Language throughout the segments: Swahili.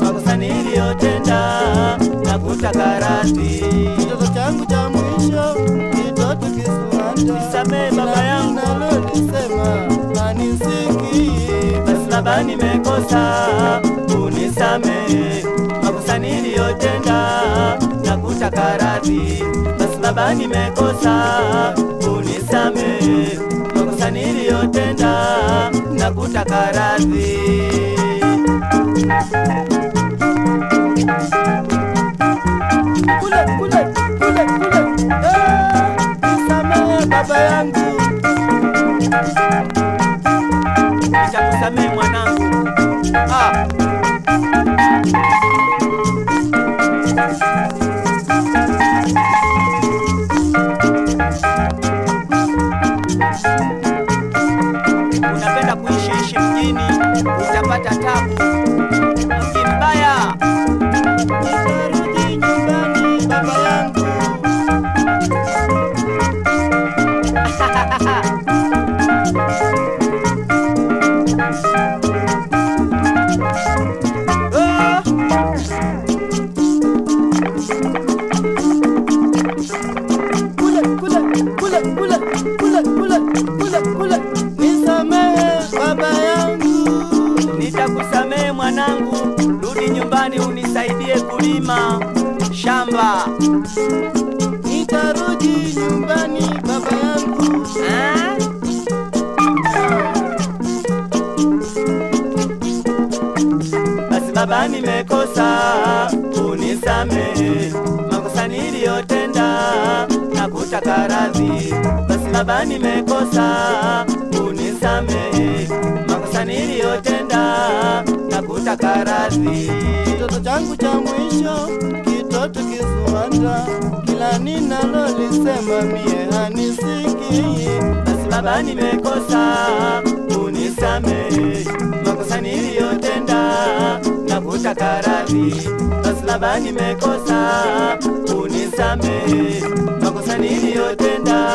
makosa niliyotenda na. Kitoto changu cha mwisho kitoto kisuanda, nisamee baba yangu. nalolisema anisikii. Basi Baba, nimekosa, unisamee makosa niliyotenda na. Basi nimekosa, unisamee makosa niliyotenda na kutaka radhi. Baba yangu. Nitakusamehe mwanangu. Ah. Unapenda kuishiishi mjini, utapata tabu. Kule kule kule kule kule kule nisamehe baba yangu. Nitakusamehe mwanangu, rudi nyumbani unisaidie kulima shamba. Nitarudi nyumbani baba yangu. Ah? Basi baba, nimekosa, unisamehe makosa niliyotenda na kutaka radhi. Basi baba, nimekosa, unisamehe makosa niliyotenda na kutaka radhi. Kitoto changu cha mwisho kitoto kisuanda, kila ninalolisema mie hanisikii. Basi baba, nimekosa, unisamehe makosa niliyotenda na kutaka radhi. Basi baba, nimekosa, unisamehe makosa niliyotenda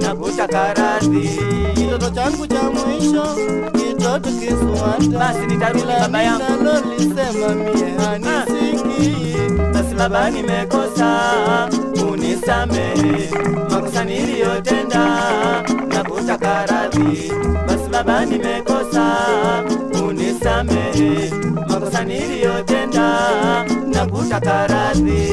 na kutaka radhi. Kitoto changu cha mwisho kitoto kisuanda, Basi nitarudi baba yangu. nalolisema mie hanisikii. Basi baba, nimekosa, unisamehe makosa niliyotenda na kutaka radhi. Basi baba, nimekosa, unisamehe makosa niliyotenda na kutaka radhi.